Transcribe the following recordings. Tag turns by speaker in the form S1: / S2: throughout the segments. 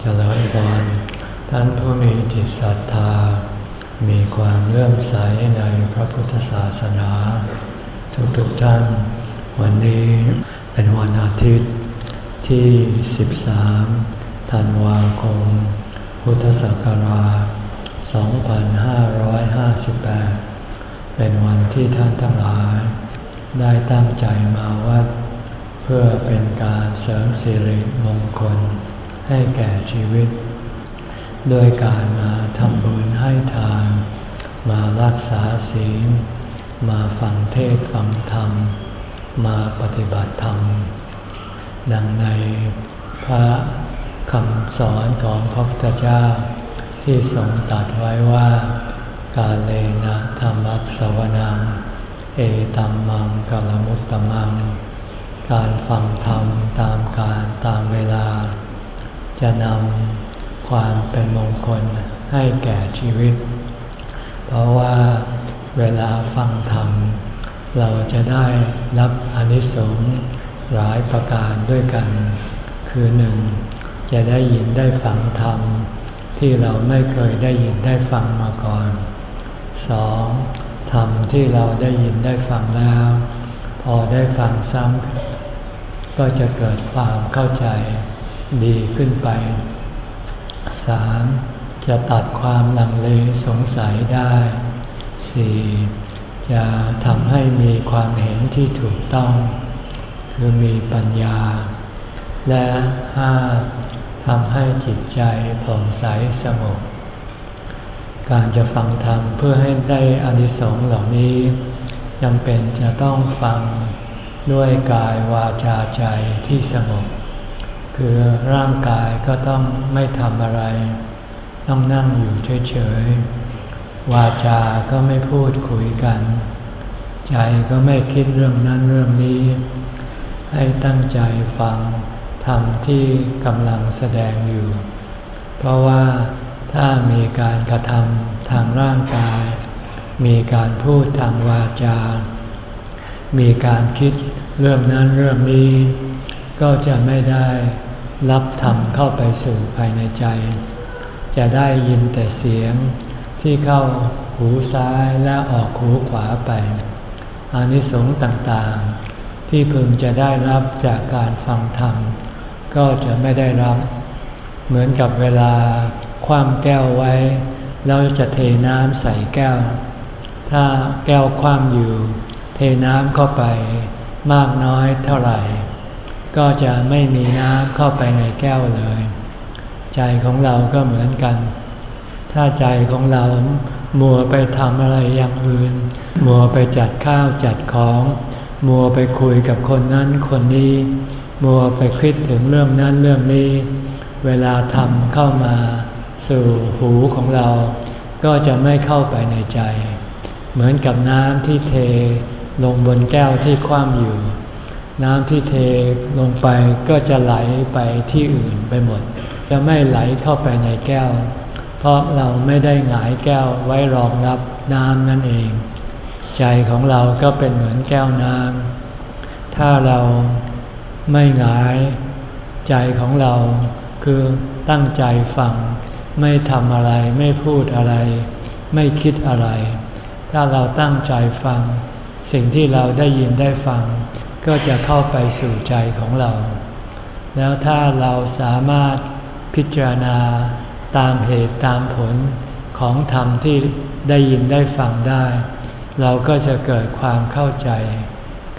S1: เจริญพรท่านผู้มีจิตศรัทธา มีความเลื่อมใสในพระพุทธศาสนา ทุกๆทท่าน วันนี้เป็นวันอาทิตย์ที่ 13 ธันวาคม พุทธศักราช 2558 เป็นวันที่ท่านทั้งหลาย ได้ตั้งใจมาวัด เพื่อเป็นการเสริมสิริมงคล ให้แก่ชีวิต โดยการมาทำบุญให้ทาน มารักษาศีล มาฟังเทศฟังธรรม มาปฏิบัติธรรม ดังในพระคำสอนของพระพุทธเจ้า ที่ทรงตรัสไว้ว่า กาเลนะธรรมัสวนัง เอตัมมังกลมุตตมัง การฟังธรรมตามการตามเวลา จะนำความเป็นมงคลให้แก่ชีวิต เพราะว่าเวลาฟังธรรม เราจะได้รับอนิสงส์หลายประการด้วยกัน คือหนึ่งจะได้ยินได้ฟังธรรม ที่เราไม่เคยได้ยินได้ฟังมาก่อนสองธรรมที่เราได้ยินได้ฟังแล้ว พอได้ฟังซ้ำก็จะเกิดความเข้าใจ ดีขึ้นไป 3. จะตัดความลังเลสงสัยได้ 4. จะทำให้มีความเห็นที่ถูกต้อง คือมีปัญญา และ 5. ทำให้จิตใจผ่องใสสงบการจะฟังธรรมเพื่อให้ได้อานิสงส์เหล่านี้จำเป็นจะต้องฟังด้วยกายวาจาใจที่สงบ คือร่างกายก็ต้องไม่ทำอะไร ต้องนั่งอยู่เฉยๆ วาจาก็ไม่พูดคุยกัน ใจก็ไม่คิดเรื่องนั้นเรื่องนี้ ให้ตั้งใจฟังธรรมที่กำลังแสดงอยู่ เพราะว่าถ้ามีการกระทำทางร่างกาย มีการพูดทางวาจา มีการคิดเรื่องนั้นเรื่องนี้ ก็จะไม่ได้ รับธรรมเข้าไปสู่ภายในใจ จะได้ยินแต่เสียงที่เข้าหูซ้ายและออกหูขวาไป อานิสงส์ต่างๆ ที่พึงจะได้รับจากการฟังธรรม ก็จะไม่ได้รับ เหมือนกับเวลาคว่ำแก้วไว้ แล้วจะเทน้ำใส่แก้ว ถ้าแก้วคว่ำอยู่ เทน้ำเข้าไป มากน้อยเท่าไหร่ ก็จะไม่มีน้ำเข้าไปในแก้วเลย ใจของเราก็เหมือนกัน ถ้าใจของเรามัวไปทำอะไรอย่างอื่น มัวไปจัดข้าวจัดของ มัวไปคุยกับคนนั้นคนนี้ มัวไปคิดถึงเรื่องนั้นเรื่องนี้ เวลาทำเข้ามาสู่หูของเรา ก็จะไม่เข้าไปในใจ เหมือนกับน้ำที่เทลงบนแก้วที่คว่ำอยู่ น้ำที่เทลงไปก็จะไหลไปที่อื่นไปหมด จะไม่ไหลเข้าไปในแก้ว เพราะเราไม่ได้หงายแก้วไว้รองรับน้ำนั่นเอง ใจของเราก็เป็นเหมือนแก้วน้ำถ้าเราไม่หงายใจของเรา คือตั้งใจฟัง ไม่ทำอะไรไม่พูดอะไร ไม่คิดอะไร ถ้าเราตั้งใจฟัง สิ่งที่เราได้ยินได้ฟัง ก็จะเข้าไปสู่ใจของเรา แล้วถ้าเราสามารถพิจารณาตามเหตุตามผลของธรรมที่ได้ยินได้ฟังได้ เราก็จะเกิดความเข้าใจ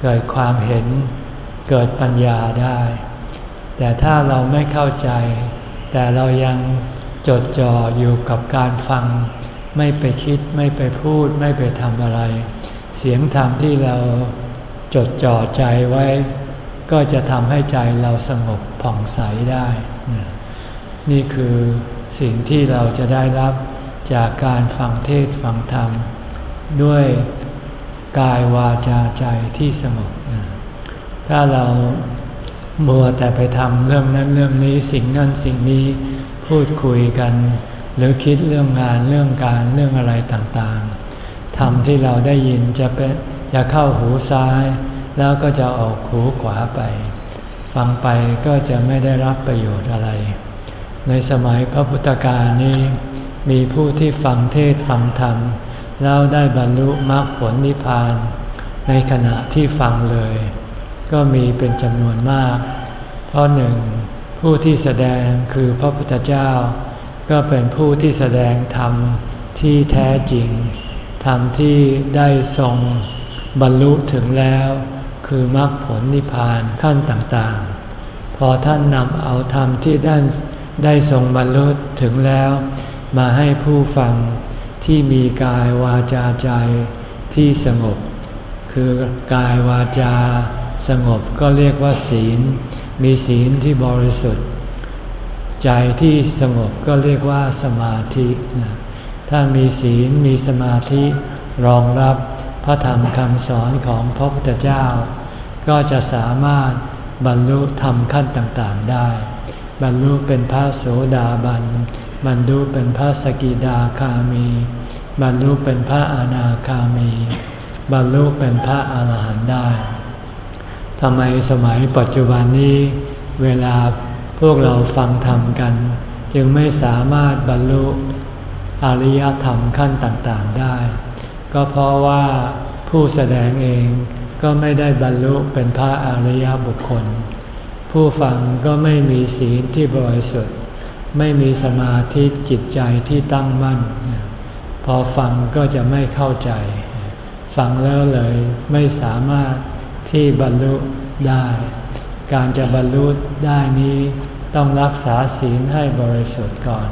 S1: เกิดความเห็น เกิดปัญญาได้ แต่ถ้าเราไม่เข้าใจ แต่เรายังจดจ่ออยู่กับการฟัง ไม่ไปคิดไม่ไปพูดไม่ไปทำอะไร เสียงธรรมที่เรา จดจ่อใจไว้ ก็จะทำให้ใจเราสงบผ่องใสได้ นี่คือสิ่งที่เราจะได้รับจากการฟังเทศฟังธรรม ด้วยกายวาจาใจที่สงบถ้าเรามัวแต่ไปทำเรื่องนั้นเรื่องนี้สิ่งนั้นสิ่งนี้พูดคุยกัน หรือคิดเรื่องงานเรื่องการเรื่องอะไรต่างๆทำที่เราได้ยินจะเป็น จะเข้าหูซ้าย แล้วก็จะออกหูขวาไป ฟังไปก็จะไม่ได้รับประโยชน์อะไร ในสมัยพระพุทธกาลนี้ มีผู้ที่ฟังเทศฟังธรรม แล้วได้บรรลุมรรคผลนิพพาน ในขณะที่ฟังเลย ก็มีเป็นจำนวนมาก เพราะหนึ่งผู้ที่แสดงคือพระพุทธเจ้า ก็เป็นผู้ที่แสดงธรรมที่แท้จริงธรรมที่ได้ทรง บรรลุถึงแล้ว คือมรรคผลนิพพานขั้นต่างๆ พอท่านนำเอาธรรมที่ได้ได้ทรงบรรลุถึงแล้ว มาให้ผู้ฟังที่มีกายวาจาใจที่สงบ คือกายวาจาสงบก็เรียกว่าศีล มีศีลที่บริสุทธิ์ ใจที่สงบก็เรียกว่าสมาธิ ถ้ามีศีลมีสมาธิรองรับ พระธรรมคำสอนของพระพุทธเจ้า ก็จะสามารถบรรลุธรรมขั้นต่างๆได้ บรรลุเป็นพระโสดาบัน บรรลุเป็นพระสกิดาคามี บรรลุเป็นพระอนาคามี บรรลุเป็นพระอาหารหันต์ได้ทำไมสมัยปัจจุบันนี้ เวลาพวกเราฟังธรรมกัน จึงไม่สามารถบรรลุอริยธรรมขั้นต่างๆได้ ก็เพราะว่าผู้แสดงเองก็ไม่ได้บรรลุเป็นพระอริยบุคคล ผู้ฟังก็ไม่มีศีลที่บริสุทธิ์ ไม่มีสมาธิจิตใจที่ตั้งมั่น พอฟังก็จะไม่เข้าใจ ฟังแล้วเลยไม่สามารถที่บรรลุได้ การจะบรรลุได้นี้ต้องรักษาศีลให้บริสุทธิ์ก่อน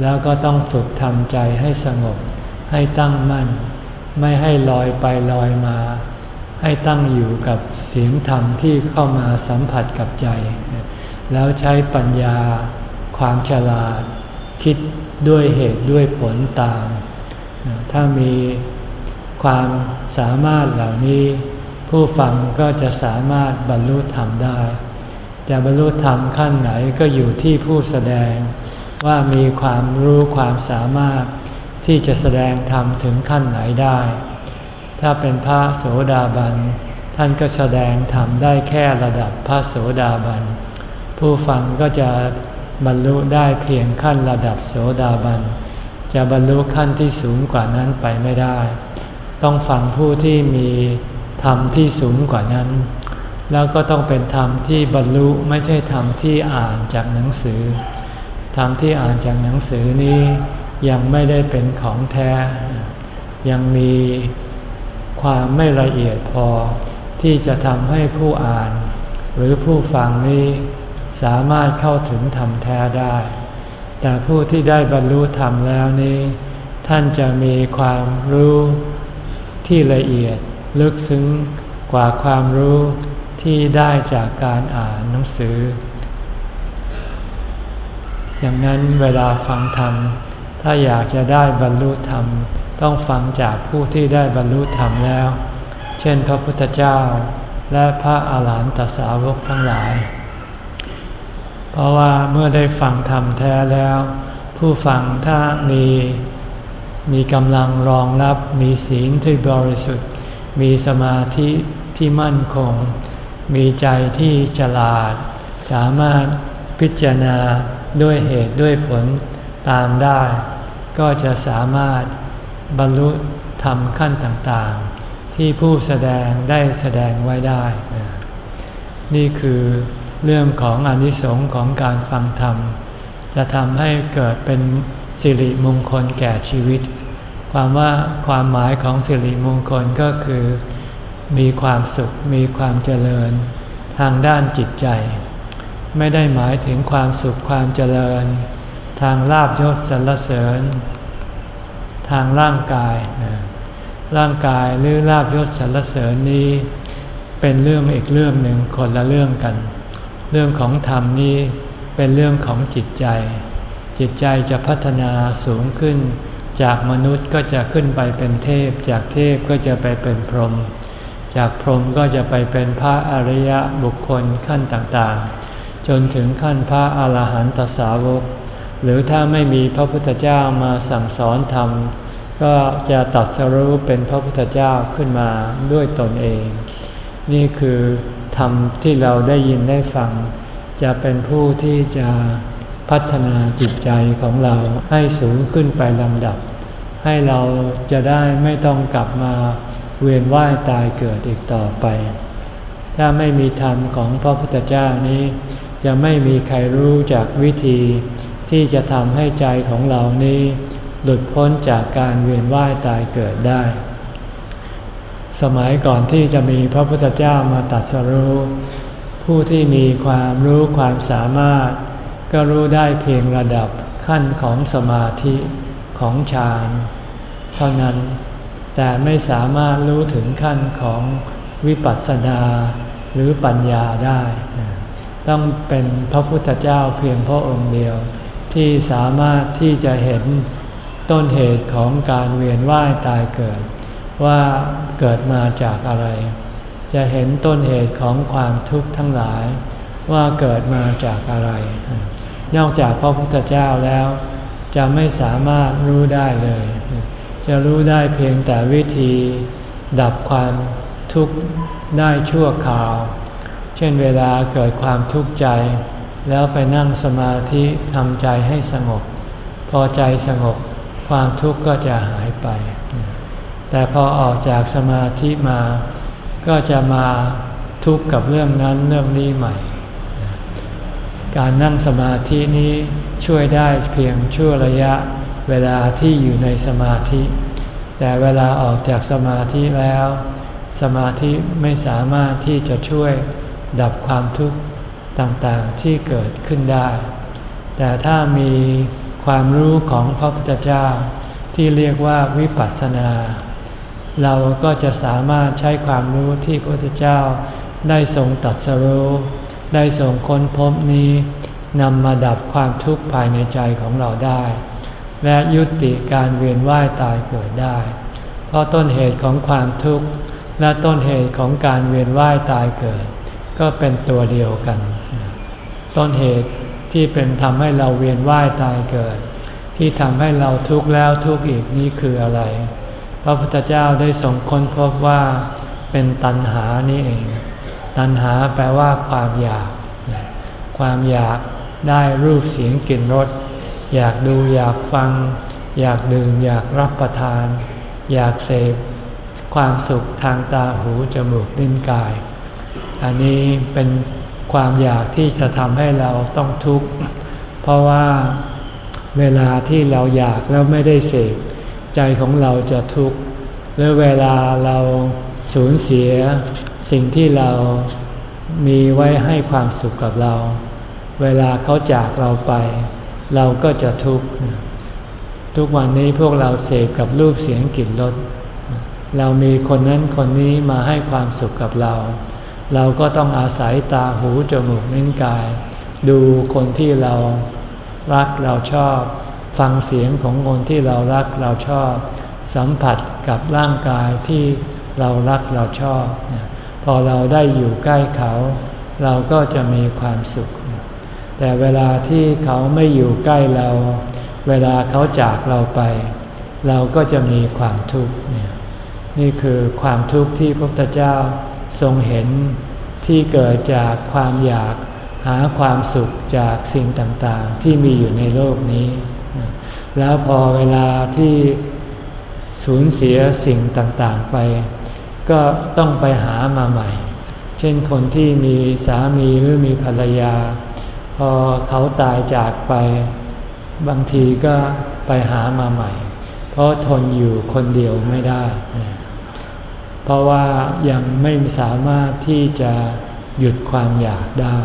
S1: แล้วก็ต้องฝึกทำใจให้สงบให้ตั้งมั่น ไม่ให้ลอยไปลอยมา ให้ตั้งอยู่กับเสียงธรรมที่เข้ามาสัมผัสกับใจ แล้วใช้ปัญญาความฉลาด คิดด้วยเหตุด้วยผลตาม ถ้ามีความสามารถเหล่านี้ ผู้ฟังก็จะสามารถบรรลุธรรมได้ จะบรรลุธรรมขั้นไหนก็อยู่ที่ผู้แสดงว่ามีความรู้ความสามารถ ที่จะแสดงธรรมถึงขั้นไหนได้ ถ้าเป็นพระโสดาบัน ท่านก็แสดงธรรมได้แค่ระดับพระโสดาบัน ผู้ฟังก็จะบรรลุได้เพียงขั้นระดับโสดาบัน จะบรรลุขั้นที่สูงกว่านั้นไปไม่ได้ ต้องฟังผู้ที่มีธรรมที่สูงกว่านั้น แล้วก็ต้องเป็นธรรมที่บรรลุไม่ใช่ธรรมที่อ่านจากหนังสือ ธรรมที่อ่านจากหนังสือนี้ ยังไม่ได้เป็นของแท้ ยังมีความไม่ละเอียดพอ ที่จะทำให้ผู้อ่าน หรือผู้ฟังนี้สามารถเข้าถึงธรรมแท้ได้ แต่ผู้ที่ได้บรรลุธรรมแล้วนี้ ท่านจะมีความรู้ที่ละเอียดลึกซึ้งกว่าความรู้ที่ได้จากการอ่านหนังสือดังนั้นเวลาฟังธรรม ถ้าอยากจะได้บรรลุธรรม ต้องฟังจากผู้ที่ได้บรรลุธรรมแล้ว เช่นพระพุทธเจ้าและพระอาหารหันตสาวกทั้งหลาย เพราะว่าเมื่อได้ฟังธรรมแท้แล้ว ผู้ฟังถ้ามีมีกำลังรองรับมีศีลที่บริสุทธิ์ มีสมาธิที่มั่นคง มีใจที่ฉลาด สามารถพิจารณาด้วยเหตุด้วยผลตามได้ ก็จะสามารถบรรลุธรรมขั้นต่างๆ ที่ผู้แสดงได้แสดงไว้ได้ นี่คือเรื่องของอนิสงค์ของการฟังธรรม จะทำให้เกิดเป็นสิริมงคลแก่ชีวิต ความว่าความหมายของสิริมงคลก็คือ มีความสุขมีความเจริญ ทางด้านจิตใจ ไม่ได้หมายถึงความสุขความเจริญ ทางลาบยศสรรเสริญ ทางร่างกาย ร่างกายหรือลาบยศสรรเสริญนี้ เป็นเรื่องอีกเรื่องหนึ่งคนละเรื่องกัน เรื่องของธรรมนี้เป็นเรื่องของจิตใจ จิตใจจะพัฒนาสูงขึ้น จากมนุษย์ก็จะขึ้นไปเป็นเทพ จากเทพก็จะไปเป็นพรหมจากพรหมก็จะไปเป็นพระอริยบุคคลขั้นต่างๆ จนถึงขั้นพระอาหารหันตสาวก หรือถ้าไม่มีพระพุทธเจ้ามาสั่งสอนธรรม ก็จะตัดสรู้เป็นพระพุทธเจ้าขึ้นมาด้วยตนเอง นี่คือธรรมที่เราได้ยินได้ฟัง จะเป็นผู้ที่จะพัฒนาจิตใจของเราให้สูงขึ้นไปลำดับ ให้เราจะได้ไม่ต้องกลับมาเวียนว่ายตายเกิดอีกต่อไป ถ้าไม่มีธรรมของพระพุทธเจ้านี้ จะไม่มีใครรู้จากวิธี ที่จะทำให้ใจของเรานี้ หลุดพ้นจากการเวียนว่ายตายเกิดได้ สมัยก่อนที่จะมีพระพุทธเจ้ามาตัดสรู้ ผู้ที่มีความรู้ความสามารถ ก็รู้ได้เพียงระดับขั้นของสมาธิของฌานเท่านั้น แต่ไม่สามารถรู้ถึงขั้นของวิปัสสนาหรือปัญญาได้ ต้องเป็นพระพุทธเจ้าเพียงพระองค์เดียว ที่สามารถที่จะเห็นต้นเหตุของการเวียนว่ายตายเกิด ว่าเกิดมาจากอะไร จะเห็นต้นเหตุของความทุกข์ทั้งหลาย ว่าเกิดมาจากอะไร นอกจากพระพุทธเจ้าแล้ว จะไม่สามารถรู้ได้เลย จะรู้ได้เพียงแต่วิธีดับความทุกข์ได้ชั่วคราว เช่นเวลาเกิดความทุกข์ใจ แล้วไปนั่งสมาธิทำใจให้สงบ พอใจสงบความทุกข์ก็จะหายไป แต่พอออกจากสมาธิมา ก็จะมาทุกข์กับเรื่องนั้นเรื่องนี้ใหม่ การนั่งสมาธินี้ช่วยได้เพียงชั่วระยะเวลาที่อยู่ในสมาธิ แต่เวลาออกจากสมาธิแล้ว สมาธิไม่สามารถที่จะช่วยดับความทุกข์ ต่างๆที่เกิดขึ้นได้ แต่ถ้ามีความรู้ของพระพุทธเจ้าที่เรียกว่าวิปัสสนา เราก็จะสามารถใช้ความรู้ที่พระพุทธเจ้าได้ทรงตัดสรู้ได้ทรงค้นพบนี้นำมาดับความทุกข์ภายในใจของเราได้ และยุติการเวียนว่ายตายเกิดได้ เพราะต้นเหตุของความทุกข์และต้นเหตุของการเวียนว่ายตายเกิด ก็เป็นตัวเดียวกัน ต้นเหตุที่เป็นทำให้เราเวียนว่ายตายเกิด ที่ทำให้เราทุกข์แล้วทุกข์อีกนี่คืออะไร พระพุทธเจ้าได้ทรงค้นพบว่าเป็นตัณหานี่เอง ตัณหาแปลว่าความอยาก ความอยากได้รูปเสียงกลิ่นรสอยากดูอยากฟัง อยากดื่มอยากรับประทาน อยากเสพความสุขทางตาหูจมูกลิ้นกาย อันนี้เป็น ความอยากที่จะทำให้เราต้องทุกข์ เพราะว่าเวลาที่เราอยากแล้วไม่ได้เสพใจของเราจะทุกข์ หรือเวลาเราสูญเสียสิ่งที่เรามีไว้ให้ความสุขกับเรา เวลาเขาจากเราไป เราก็จะทุกข์ ทุกวันนี้พวกเราเสพกับรูปเสียงกลิ่นรสเรามีคนนั้นคนนี้มาให้ความสุขกับเรา เราก็ต้องอาศัยตาหูจมูกนิ้นกาย ดูคนที่เรารักเราชอบ ฟังเสียงของคนที่เรารักเราชอบ สัมผัสกับร่างกายที่เรารักเราชอบ พอเราได้อยู่ใกล้เขา เราก็จะมีความสุข แต่เวลาที่เขาไม่อยู่ใกล้เรา เวลาเขาจากเราไป เราก็จะมีความทุกข์นี่คือความทุกข์ที่พระพุทธเจ้า ทรงเห็นที่เกิดจากความอยากหาความสุขจากสิ่งต่างๆ ที่มีอยู่ในโลกนี้ แล้วพอเวลาที่สูญเสียสิ่งต่างๆไป ก็ต้องไปหามาใหม่ เช่นคนที่มีสามีหรือมีภรรยา พอเขาตายจากไป บางทีก็ไปหามาใหม่ เพราะทนอยู่คนเดียวไม่ได้ เพราะว่ายังไม่สามารถที่จะหยุดความอยากได้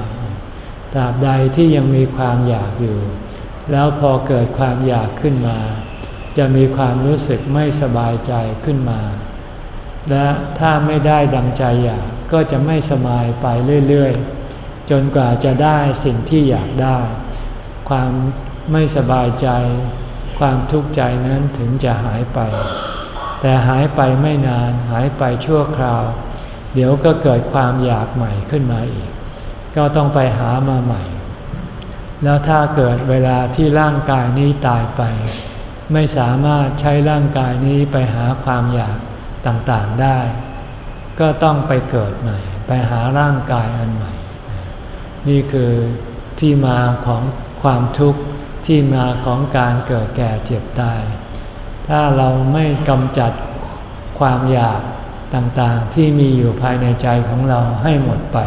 S1: ตราบใดที่ยังมีความอยากอยู่ แล้วพอเกิดความอยากขึ้นมา จะมีความรู้สึกไม่สบายใจขึ้นมา และถ้าไม่ได้ดังใจอยากก็จะไม่สบายไปเรื่อยๆ จนกว่าจะได้สิ่งที่อยากได้ ความไม่สบายใจ ความทุกข์ใจนั้นถึงจะหายไป แต่หายไปไม่นานหายไปชั่วคราว เดี๋ยวก็เกิดความอยากใหม่ขึ้นมาอีก ก็ต้องไปหามาใหม่ แล้วถ้าเกิดเวลาที่ร่างกายนี้ตายไป ไม่สามารถใช้ร่างกายนี้ไปหาความอยากต่างๆได้ ก็ต้องไปเกิดใหม่ ไปหาร่างกายอันใหม่ นี่คือที่มาของความทุกข์ที่มาของการเกิดแก่เจ็บตาย ถ้าเราไม่กำจัดความอยากต่างๆ ที่มีอยู่ภายในใจของเราให้หมดไป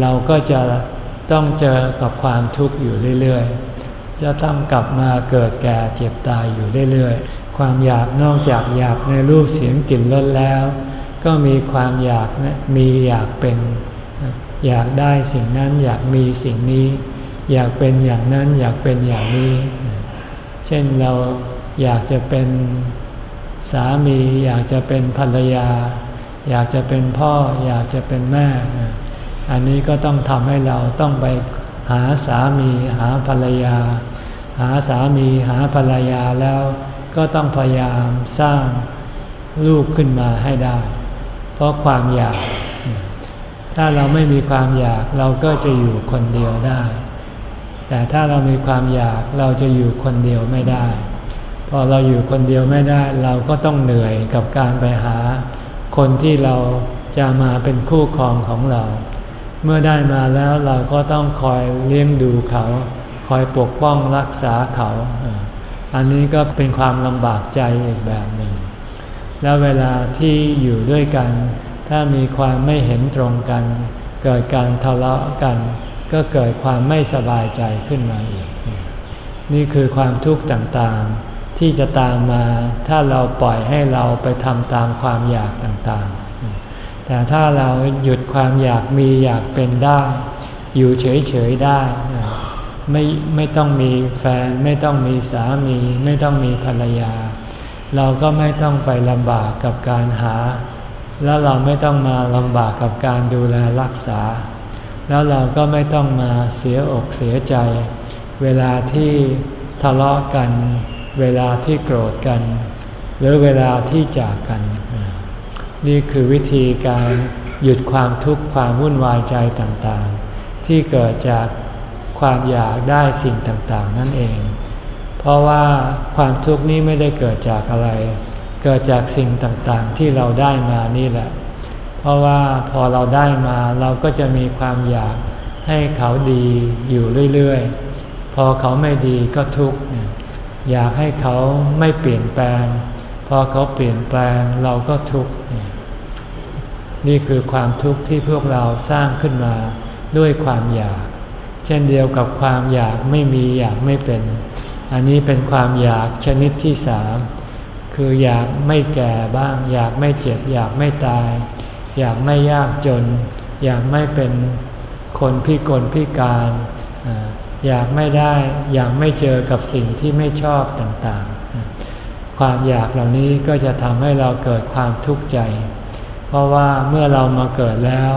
S1: เราก็จะต้องเจอกับความทุกข์อยู่เรื่อยๆ จะต้องกลับมาเกิดแก่เจ็บตายอยู่เรื่อยๆ ความอยากนอกจากอยากในรูปเสียงกลิ่นรสแล้ว ก็มีความอยากมีอยากเป็น อยากได้สิ่งนั้นอยากมีสิ่งนี้ อยากเป็นอย่างนั้นอยากเป็นอย่างนี้ เช่นเรา อยากจะเป็นสามี อยากจะเป็นภรรยา อยากจะเป็นพ่อ อยากจะเป็นแม่ อันนี้ก็ต้องทำให้เราต้องไปหาสามีหาภรรยา หาสามีหาภรรยาแล้วก็ต้องพยายามสร้างลูกขึ้นมาให้ได้ เพราะความอยาก ถ้าเราไม่มีความอยากเราก็จะอยู่คนเดียวได้ แต่ถ้าเรามีความอยากเราจะอยู่คนเดียวไม่ได้ พอเราอยู่คนเดียวไม่ได้เราก็ต้องเหนื่อยกับการไปหา คนที่เราจะมาเป็นคู่ครองของเรา เมื่อได้มาแล้วเราก็ต้องคอยเลี้ยงดูเขา คอยปกป้องรักษาเขา อันนี้ก็เป็นความลำบากใจอีกแบบหนึ่ง แล้วเวลาที่อยู่ด้วยกัน ถ้ามีความไม่เห็นตรงกัน เกิดการทะเลาะกัน ก็เกิดความไม่สบายใจขึ้นมาอีก นี่คือความทุกข์ต่างๆ ที่จะตามมาถ้าเราปล่อยให้เราไปทำตามความอยากต่างๆ แต่ถ้าเราหยุดความอยากมีอยากเป็นได้ อยู่เฉยๆได้ ไม่ไม่ต้องมีแฟน ไม่ต้องมีสามี ไม่ต้องมีภรรยา เราก็ไม่ต้องไปลำบากกับการหา แล้วเราไม่ต้องมาลำบากกับการดูแลรักษา แล้วเราก็ไม่ต้องมาเสียอกเสียใจ เวลาที่ทะเลาะกัน เวลาที่โกรธกัน หรือเวลาที่จากกัน นี่คือวิธีการหยุดความทุกข์ความวุ่นวายใจต่างๆ ที่เกิดจากความอยากได้สิ่งต่างๆ นั่นเอง เพราะว่าความทุกข์นี้ไม่ได้เกิดจากอะไร เกิดจากสิ่งต่างๆ ที่เราได้มานี่แหละ เพราะว่าพอเราได้มาเราก็จะมีความอยากให้เขาดีอยู่เรื่อยๆ พอเขาไม่ดีก็ทุกข์ อยากให้เขาไม่เปลี่ยนแปลง พอเขาเปลี่ยนแปลงเราก็ทุกข์ นี่คือความทุกข์ที่พวกเราสร้างขึ้นมาด้วยความอยาก เช่นเดียวกับความอยากไม่มีอยากไม่เป็น อันนี้เป็นความอยากชนิดที่สามคืออยากไม่แก่บ้าง อยากไม่เจ็บ อยากไม่ตาย อยากไม่ยากจน อยากไม่เป็นคนพิกลพิการ อยากไม่ได้ อยากไม่เจอกับสิ่งที่ไม่ชอบต่างๆ ความอยากเหล่านี้ก็จะทำให้เราเกิดความทุกข์ใจ เพราะว่าเมื่อเรามาเกิดแล้ว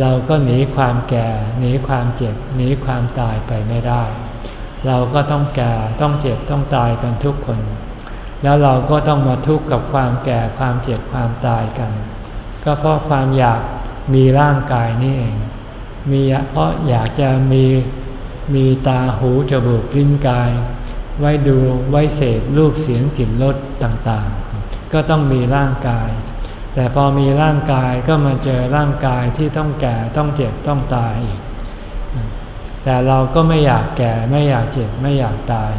S1: เราก็หนีความแก่ หนีความเจ็บ หนีความตายไปไม่ได้ เราก็ต้องแก่ ต้องเจ็บ ต้องตายกันทุกคน แล้วเราก็ต้องมาทุกข์กับความแก่ ความเจ็บ ความตายกัน ก็เพราะความอยากมีร่างกายนี่เอง มีเพราะอยากจะมี มีตาหูจมูกลิ้นกาย ไว้ดูไว้เสพรูปเสียงกลิ่นรสต่างๆ ก็ต้องมีร่างกาย แต่พอมีร่างกายก็มาเจอร่างกายที่ต้องแก่ต้องเจ็บต้องตายอีกแต่เราก็ไม่อยากแก่ไม่อยากเจ็บไม่อยากตาย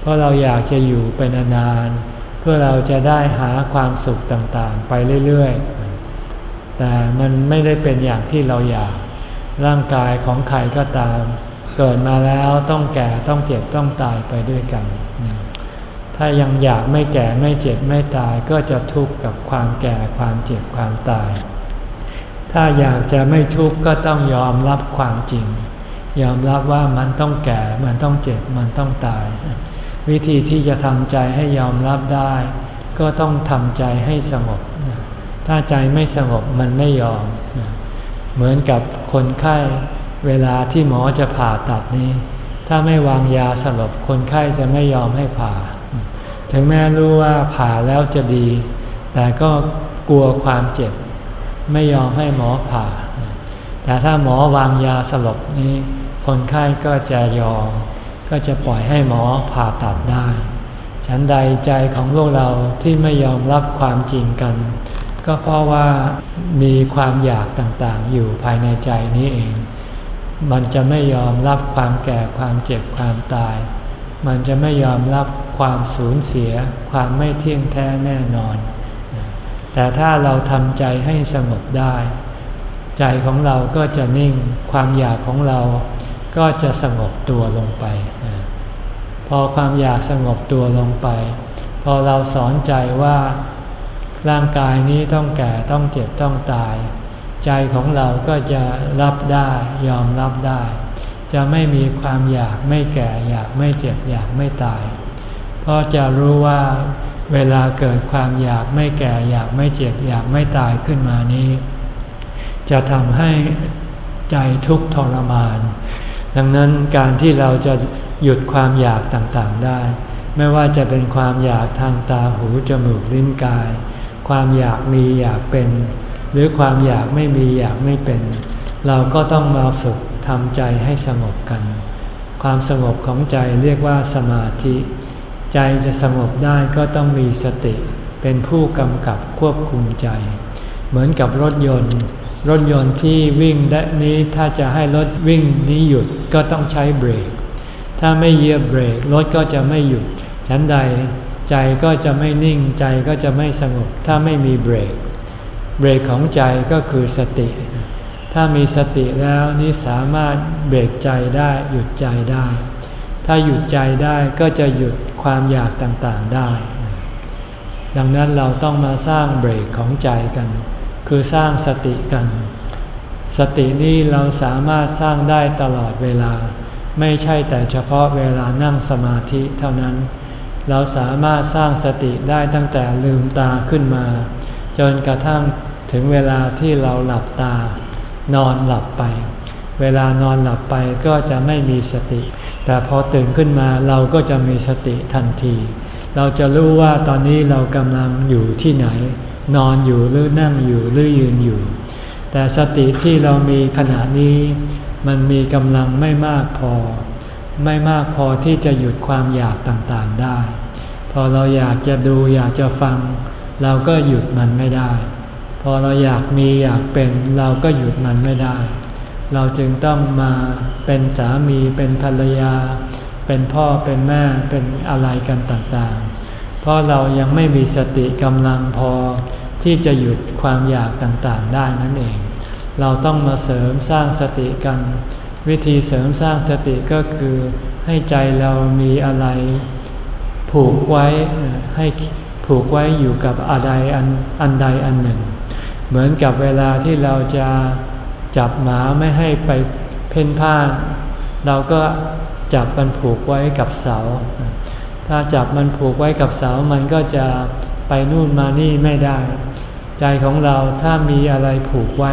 S1: เพราะเราอยากจะอยู่เป็นนานๆเพื่อเราจะได้หาความสุขต่างๆ ไปเรื่อยๆ แต่มันไม่ได้เป็นอย่างที่เราอยาก ร่างกายของใครก็ตาม เกิดมาแล้วต้องแก่ต้องเจ็บต้องตายไปด้วยกัน ถ้ายังอยากไม่แก่ไม่เจ็บไม่ตายก็จะทุกข์กับความแก่ความเจ็บความตาย ถ้าอยากจะไม่ทุกข์ก็ต้องยอมรับความจริง ยอมรับว่ามันต้องแก่มันต้องเจ็บมันต้องตาย วิธีที่จะทำใจให้ยอมรับได้ ก็ต้องทำใจให้สงบ ถ้าใจไม่สงบมันไม่ยอม เหมือนกับคนไข้ เวลาที่หมอจะผ่าตัดนี้ ถ้าไม่วางยาสลบคนไข้จะไม่ยอมให้ผ่า ถึงแม้รู้ว่าผ่าแล้วจะดี แต่ก็กลัวความเจ็บ ไม่ยอมให้หมอผ่า แต่ถ้าหมอวางยาสลบนี้ คนไข้ก็จะยอม ก็จะปล่อยให้หมอผ่าตัดได้ ฉันใดใจของพวกเราที่ไม่ยอมรับความจริงกัน ก็เพราะว่ามีความอยากต่างๆ อยู่ภายในใจนี้เอง มันจะไม่ยอมรับความแก่ความเจ็บความตาย มันจะไม่ยอมรับความสูญเสีย ความไม่เที่ยงแท้แน่นอน แต่ถ้าเราทำใจให้สงบได้ ใจของเราก็จะนิ่ง ความอยากของเราก็จะสงบตัวลงไป พอความอยากสงบตัวลงไป พอเราสอนใจว่าร่างกายนี้ต้องแก่ต้องเจ็บต้องตาย ใจของเราก็จะรับได้ยอมรับได้ จะไม่มีความอยากไม่แก่อยากไม่เจ็บอยากไม่ตาย เพราะจะรู้ว่าเวลาเกิดความอยากไม่แก่อยากไม่เจ็บอยากไม่ตายขึ้นมานี้ จะทำให้ใจทุกข์ทรมาน ดังนั้นการที่เราจะหยุดความอยากต่างๆได้ ไม่ว่าจะเป็นความอยากทางตาหูจมูกลิ้นกาย ความอยากมีอยากเป็น หรือความอยากไม่มีอยากไม่เป็น เราก็ต้องมาฝึกทำใจให้สงบกัน ความสงบของใจเรียกว่าสมาธิ ใจจะสงบได้ก็ต้องมีสติ เป็นผู้กำกับควบคุมใจ เหมือนกับรถยนต์ รถยนต์ที่วิ่งได้นี้ถ้าจะให้รถวิ่งนี้หยุดก็ต้องใช้เบรก ถ้าไม่เยียบเบรกรถก็จะไม่หยุดฉันใดใจก็จะไม่นิ่งใจก็จะไม่สงบถ้าไม่มีเบรก เบรกของใจก็คือสติ ถ้ามีสติแล้วนี่สามารถเบรกใจได้หยุดใจได้ ถ้าหยุดใจได้ก็จะหยุดความอยากต่างๆได้ ดังนั้นเราต้องมาสร้างเบรกของใจกัน คือสร้างสติกัน สตินี้เราสามารถสร้างได้ตลอดเวลา ไม่ใช่แต่เฉพาะเวลานั่งสมาธิเท่านั้น เราสามารถสร้างสติได้ตั้งแต่ลืมตาขึ้นมา จนกระทั่ง ถึงเวลาที่เราหลับตา นอนหลับไป เวลานอนหลับไปก็จะไม่มีสติ แต่พอตื่นขึ้นมาเราก็จะมีสติทันที เราจะรู้ว่าตอนนี้เรากำลังอยู่ที่ไหน นอนอยู่หรือนั่งอยู่หรือยืนอยู่ แต่สติที่เรามีขณะนี้ มันมีกำลังไม่มากพอ ไม่มากพอที่จะหยุดความอยากต่างๆได้ พอเราอยากจะดูอยากจะฟัง เราก็หยุดมันไม่ได้ พอเราอยากมีอยากเป็นเราก็หยุดมันไม่ได้ เราจึงต้องมาเป็นสามีเป็นภรรยา เป็นพ่อเป็นแม่เป็นอะไรกันต่างๆ เพราะเรายังไม่มีสติกำลังพอที่จะหยุดความอยากต่างๆได้นั่นเอง เราต้องมาเสริมสร้างสติกัน วิธีเสริมสร้างสติก็คือ ให้ใจเรามีอะไร ผูกไว้ให้ผูกไว้อยู่กับอะไรอันอันใดอันหนึ่ง เหมือนกับเวลาที่เราจะจับหมาไม่ให้ไปเพ่นพ่าน เราก็จับมันผูกไว้กับเสา ถ้าจับมันผูกไว้กับเสามันก็จะไปนู่นมานี่ไม่ได้ ใจของเราถ้ามีอะไรผูกไว้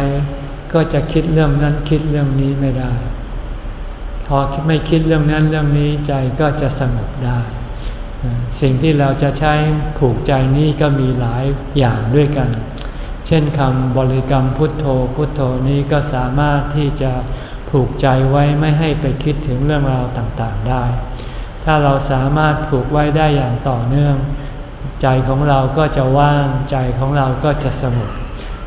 S1: ก็จะคิดเรื่องนั้นคิดเรื่องนี้ไม่ได้พอไม่คิดเรื่องนั้นเรื่องนี้ใจก็จะสงบได้ สิ่งที่เราจะใช้ผูกใจนี้ก็มีหลายอย่างด้วยกัน เช่นคำบริกรรมพุทโธพุทโธนี้ก็สามารถที่จะผูกใจไว้ไม่ให้ไปคิดถึงเรื่องราวต่างๆได้ ถ้าเราสามารถผูกไว้ได้อย่างต่อเนื่อง ใจของเราก็จะว่าง ใจของเราก็จะสงบ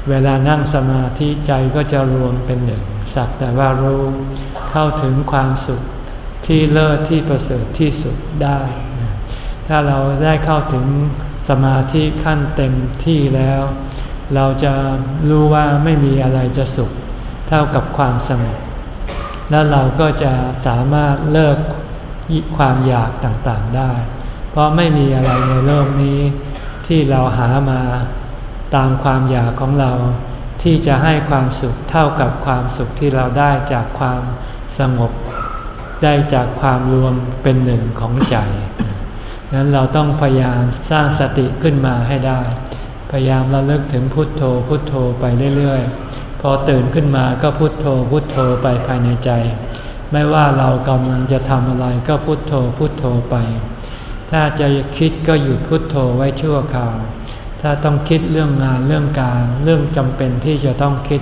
S1: เวลานั่งสมาธิใจก็จะรวมเป็นหนึ่ง สักแต่ว่ารู้เข้าถึงความสุขที่เลิศที่ประเสริฐที่สุดได้ ถ้าเราได้เข้าถึงสมาธิขั้นเต็มที่แล้ว เราจะรู้ว่าไม่มีอะไรจะสุขเท่ากับความสงบแล้วเราก็จะสามารถเลิกความอยากต่างๆได้ เพราะไม่มีอะไรในโลกนี้ที่เราหามาตามความอยากของเรา ที่จะให้ความสุขเท่ากับความสุขที่เราได้จากความสงบ ได้จากความรวมเป็นหนึ่งของใจนั้นเราต้องพยายามสร้างสติขึ้นมาให้ได้ พยายามระลึกถึงพุทโธพุทโธไปเรื่อยๆ พอตื่นขึ้นมาก็พุทโธพุทโธไปภายในใจ ไม่ว่าเรากำลังจะทำอะไรก็พุทโธพุทโธไป ถ้าจะคิดก็หยุดพุทโธไว้ชั่วคราว ถ้าต้องคิดเรื่องงานเรื่องการเรื่องจำเป็นที่จะต้องคิด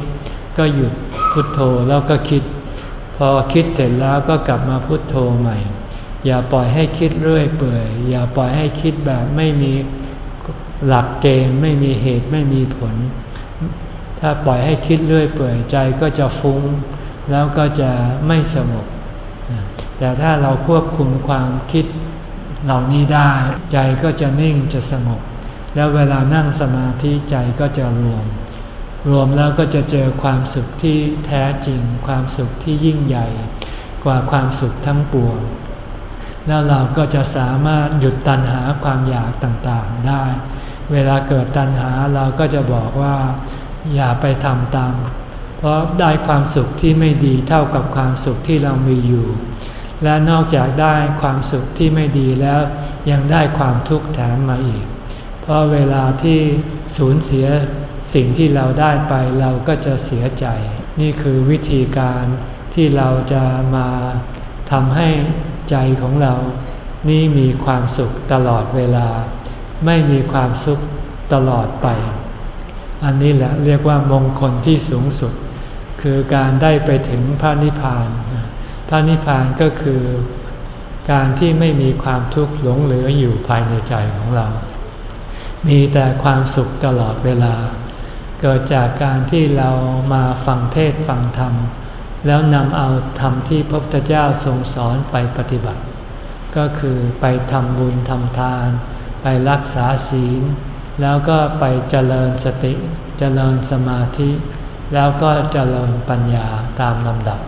S1: ก็หยุดพุทโธแล้วก็คิด พอคิดเสร็จแล้วก็กลับมาพุทโธใหม่ อย่าปล่อยให้คิดเรื่อยเปื่อย อย่าปล่อยให้คิดแบบไม่มี หลักเกณฑ์ไม่มีเหตุไม่มีผล ถ้าปล่อยให้คิดเรื่อยเปื่อยใจก็จะฟุ้ง แล้วก็จะไม่สงบแต่ถ้าเราควบคุมความคิดเหล่านี้ได้ ใจก็จะนิ่งจะสงบ แล้วเวลานั่งสมาธิใจก็จะรวม รวมแล้วก็จะเจอความสุขที่แท้จริง ความสุขที่ยิ่งใหญ่ กว่าความสุขทั้งปวงแล้วเราก็จะสามารถหยุดตัณหาความอยากต่างๆได้ เวลาเกิดตัณหาเราก็จะบอกว่าอย่าไปทำตาม เพราะได้ความสุขที่ไม่ดีเท่ากับความสุขที่เรามีอยู่ และนอกจากได้ความสุขที่ไม่ดีแล้วยังได้ความทุกข์แถมมาอีก เพราะเวลาที่สูญเสียสิ่งที่เราได้ไปเราก็จะเสียใจ นี่คือวิธีการที่เราจะมาทำให้ใจของเรา นี่มีความสุขตลอดเวลา ไม่มีความสุขตลอดไป อันนี้แหละเรียกว่ามงคลที่สูงสุด คือการได้ไปถึงพระนิพพาน พระนิพพานก็คือการที่ไม่มีความทุกข์หลงเหลืออยู่ภายในใจของเรา มีแต่ความสุขตลอดเวลา เกิดจากการที่เรามาฟังเทศฟังธรรม แล้วนำเอาธรรมที่พระพุทธเจ้าทรงสอนไปปฏิบัติ ก็คือไปทำบุญทำทาน ไปรักษาศีล แล้วก็ไปเจริญสติ เจริญสมาธิ แล้วก็เจริญปัญญาตามลำดับ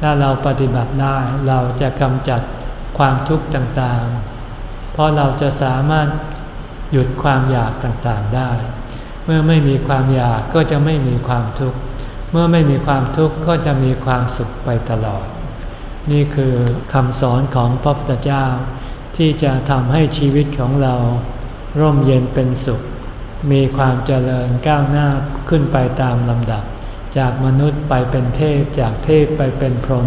S1: ถ้าเราปฏิบัติได้เราจะกำจัดความทุกข์ต่างๆ เพราะเราจะสามารถหยุดความอยากต่างๆได้ เมื่อไม่มีความอยากก็จะไม่มีความทุกข์ เมื่อไม่มีความทุกข์ก็จะมีความสุขไปตลอด นี่คือคำสอนของพระพุทธเจ้า ที่จะทำให้ชีวิตของเรา ร่มเย็นเป็นสุข มีความเจริญก้าวหน้าขึ้นไปตามลำดับ จากมนุษย์ไปเป็นเทพ จากเทพไปเป็นพรหม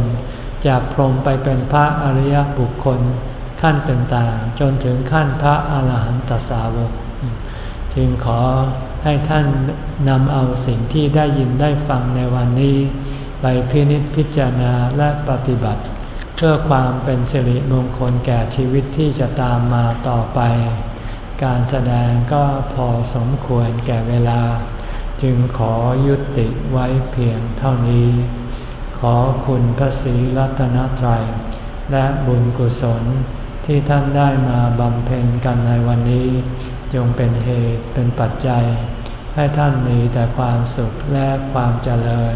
S1: จากพรหมไปเป็นพระอริยบุคคล ขั้นต่างๆจนถึงขั้นพระอาหารหันตสาวก จึงขอให้ท่านนำเอาสิ่งที่ได้ยินได้ฟังในวันนี้ ไปพินิจพิจารณาและปฏิบัติ เพื่อความเป็นสิริมงคลแก่ชีวิตที่จะตามมาต่อไป การแสดงก็พอสมควรแก่เวลา จึงขอยุติไว้เพียงเท่านี้ ขอคุณพระศรีรัตนตรัย และบุญกุศลที่ท่านได้มาบำเพ็ญกันในวันนี้ จงเป็นเหตุเป็นปัจจัย ให้ท่านมีแต่ความสุขและความเจริญ